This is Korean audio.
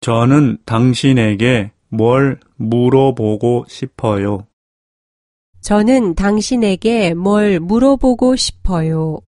저는 당신에게 뭘 물어보고 싶어요. 저는 당신에게 뭘 물어보고 싶어요.